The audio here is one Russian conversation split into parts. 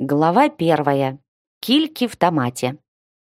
Глава первая. Кильки в томате.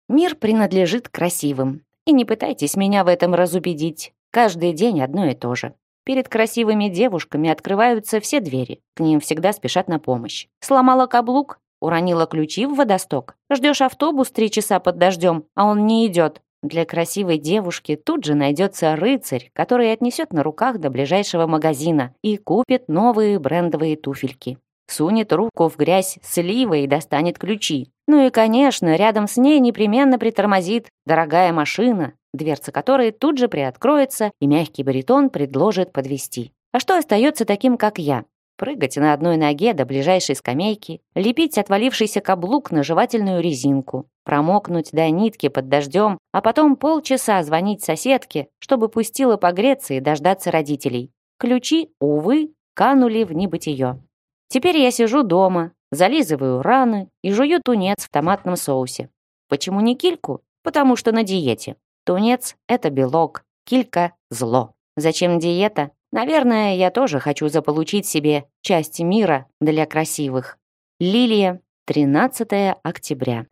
Мир принадлежит красивым. И не пытайтесь меня в этом разубедить. Каждый день одно и то же. Перед красивыми девушками открываются все двери. К ним всегда спешат на помощь. Сломала каблук? Уронила ключи в водосток? Ждешь автобус три часа под дождем, а он не идет. Для красивой девушки тут же найдется рыцарь, который отнесет на руках до ближайшего магазина и купит новые брендовые туфельки сунет руку в грязь сливой и достанет ключи. Ну и, конечно, рядом с ней непременно притормозит дорогая машина, дверца которой тут же приоткроется, и мягкий баритон предложит подвести. А что остается таким, как я? Прыгать на одной ноге до ближайшей скамейки, лепить отвалившийся каблук на жевательную резинку, промокнуть до нитки под дождем, а потом полчаса звонить соседке, чтобы пустила погреться и дождаться родителей. Ключи, увы, канули в небытие. Теперь я сижу дома, зализываю раны и жую тунец в томатном соусе. Почему не кильку? Потому что на диете. Тунец — это белок, килька — зло. Зачем диета? Наверное, я тоже хочу заполучить себе часть мира для красивых. Лилия, 13 октября.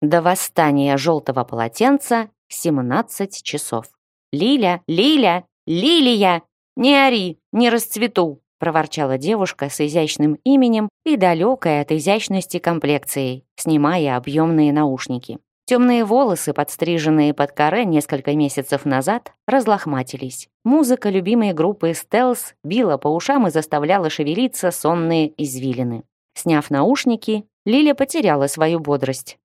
До восстания желтого полотенца 17 часов. Лиля, Лиля, «Лилия! Не ори, не расцвету!» проворчала девушка с изящным именем и далекой от изящности комплекцией, снимая объемные наушники. Темные волосы, подстриженные под каре несколько месяцев назад, разлохматились. Музыка любимой группы «Стелс» била по ушам и заставляла шевелиться сонные извилины. Сняв наушники, Лиля потеряла свою бодрость.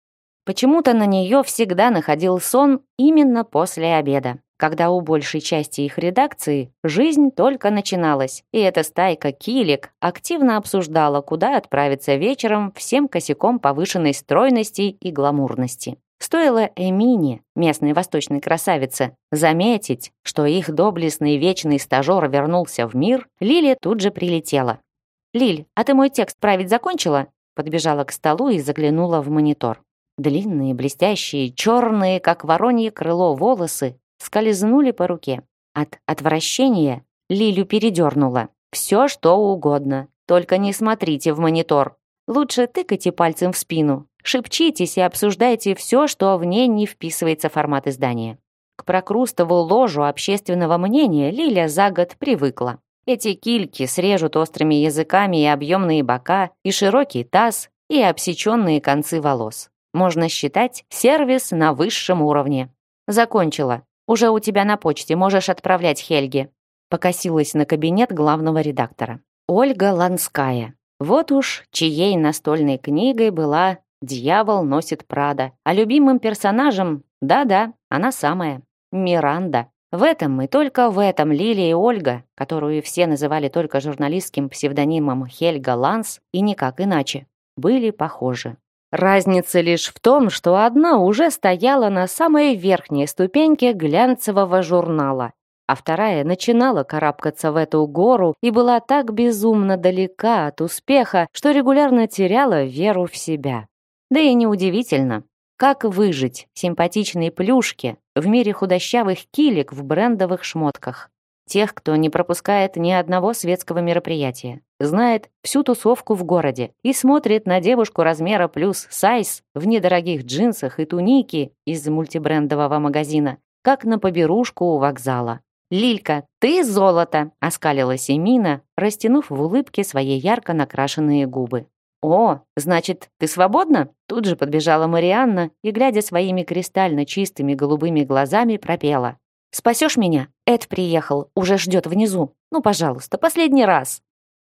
Почему-то на нее всегда находил сон именно после обеда когда у большей части их редакции жизнь только начиналась, и эта стайка килек активно обсуждала, куда отправиться вечером всем косяком повышенной стройности и гламурности. Стоило Эмине, местной восточной красавице, заметить, что их доблестный вечный стажер вернулся в мир, Лили тут же прилетела. «Лиль, а ты мой текст править закончила?» Подбежала к столу и заглянула в монитор. Длинные, блестящие, черные, как воронье крыло волосы скользнули по руке. От отвращения Лилю передернула. «Все, что угодно. Только не смотрите в монитор. Лучше тыкайте пальцем в спину. Шепчитесь и обсуждайте все, что в ней не вписывается формат издания». К прокрустову ложу общественного мнения Лиля за год привыкла. Эти кильки срежут острыми языками и объемные бока, и широкий таз, и обсеченные концы волос. Можно считать сервис на высшем уровне. Закончила. Уже у тебя на почте, можешь отправлять Хельге». Покосилась на кабинет главного редактора. Ольга Ланская. Вот уж чьей настольной книгой была «Дьявол носит Прада», а любимым персонажем, да-да, она самая, Миранда. В этом и только в этом Лилия и Ольга, которую все называли только журналистским псевдонимом Хельга Ланс и никак иначе, были похожи. Разница лишь в том, что одна уже стояла на самой верхней ступеньке глянцевого журнала, а вторая начинала карабкаться в эту гору и была так безумно далека от успеха, что регулярно теряла веру в себя. Да и неудивительно. Как выжить симпатичной плюшке в мире худощавых килек в брендовых шмотках? Тех, кто не пропускает ни одного светского мероприятия, знает всю тусовку в городе и смотрит на девушку размера плюс сайз в недорогих джинсах и тунике из мультибрендового магазина, как на поберушку у вокзала. «Лилька, ты золото!» — оскалилась Эмина, растянув в улыбке свои ярко накрашенные губы. «О, значит, ты свободна?» Тут же подбежала Марианна и, глядя своими кристально чистыми голубыми глазами, пропела. Спасешь меня? Эд приехал, уже ждет внизу. Ну, пожалуйста, последний раз».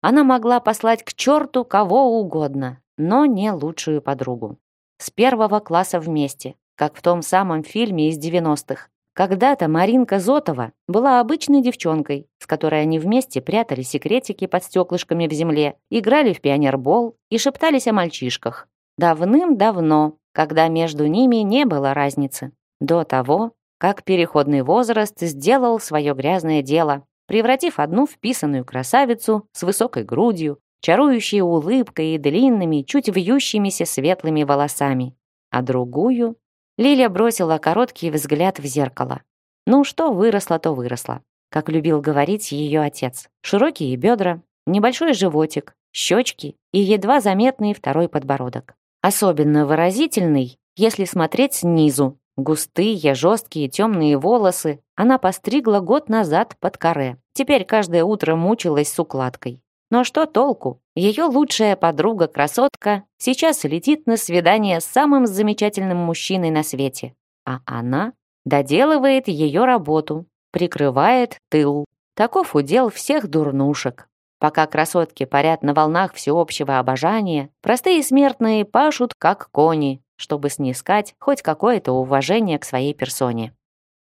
Она могла послать к черту кого угодно, но не лучшую подругу. С первого класса вместе, как в том самом фильме из 90-х. Когда-то Маринка Зотова была обычной девчонкой, с которой они вместе прятали секретики под стеклышками в земле, играли в пионербол и шептались о мальчишках. Давным-давно, когда между ними не было разницы. До того, как переходный возраст сделал свое грязное дело, превратив одну вписанную красавицу с высокой грудью, чарующей улыбкой и длинными, чуть вьющимися светлыми волосами, а другую... Лиля бросила короткий взгляд в зеркало. Ну, что выросло, то выросло. Как любил говорить ее отец. Широкие бедра, небольшой животик, щечки и едва заметный второй подбородок. Особенно выразительный, если смотреть снизу. Густые, жесткие, темные волосы она постригла год назад под каре. Теперь каждое утро мучилась с укладкой. Но что толку? Ее лучшая подруга-красотка сейчас летит на свидание с самым замечательным мужчиной на свете. А она доделывает ее работу, прикрывает тыл. Таков удел всех дурнушек. Пока красотки парят на волнах всеобщего обожания, простые смертные пашут, как кони, чтобы снискать хоть какое-то уважение к своей персоне.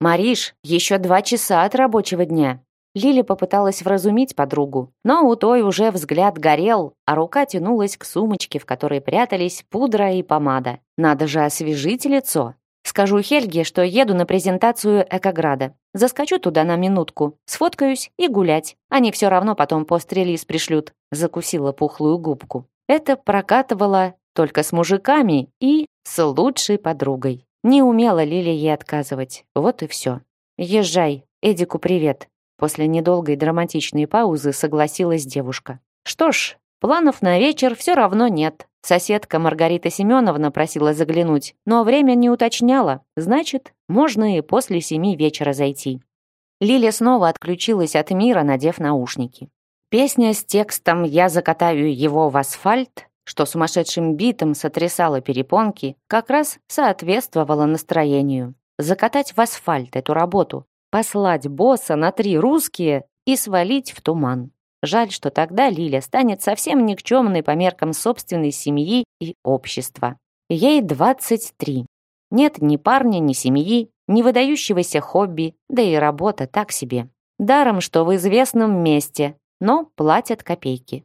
«Мариш, еще два часа от рабочего дня. Лили попыталась вразумить подругу, но у той уже взгляд горел, а рука тянулась к сумочке, в которой прятались пудра и помада. Надо же освежить лицо. Скажу Хельге, что еду на презентацию Экограда. Заскочу туда на минутку, сфоткаюсь и гулять. Они все равно потом пост-релиз пришлют. Закусила пухлую губку. Это прокатывало только с мужиками и с лучшей подругой. Не умела Лили ей отказывать. Вот и все. Езжай. Эдику привет. После недолгой драматичной паузы согласилась девушка. Что ж, планов на вечер все равно нет. Соседка Маргарита Семеновна просила заглянуть, но время не уточняла. Значит, можно и после семи вечера зайти. Лиля снова отключилась от мира, надев наушники. Песня с текстом «Я закатаю его в асфальт», что сумасшедшим битом сотрясала перепонки, как раз соответствовала настроению. Закатать в асфальт эту работу, послать босса на три русские и свалить в туман. Жаль, что тогда Лиля станет совсем никчемной по меркам собственной семьи и общества. Ей 23. Нет ни парня, ни семьи, ни выдающегося хобби, да и работа так себе. Даром, что в известном месте, но платят копейки.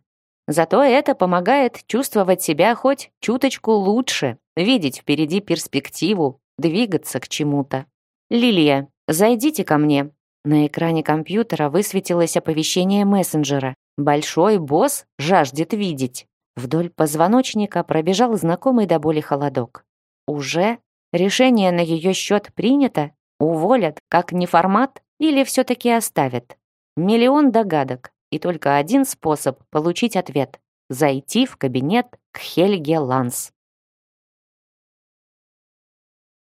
Зато это помогает чувствовать себя хоть чуточку лучше, видеть впереди перспективу, двигаться к чему-то. Лилия, «Зайдите ко мне». На экране компьютера высветилось оповещение мессенджера. «Большой босс жаждет видеть». Вдоль позвоночника пробежал знакомый до боли холодок. «Уже? Решение на ее счет принято? Уволят, как неформат? Или все-таки оставят?» Миллион догадок, и только один способ получить ответ – зайти в кабинет к Хельге Ланс.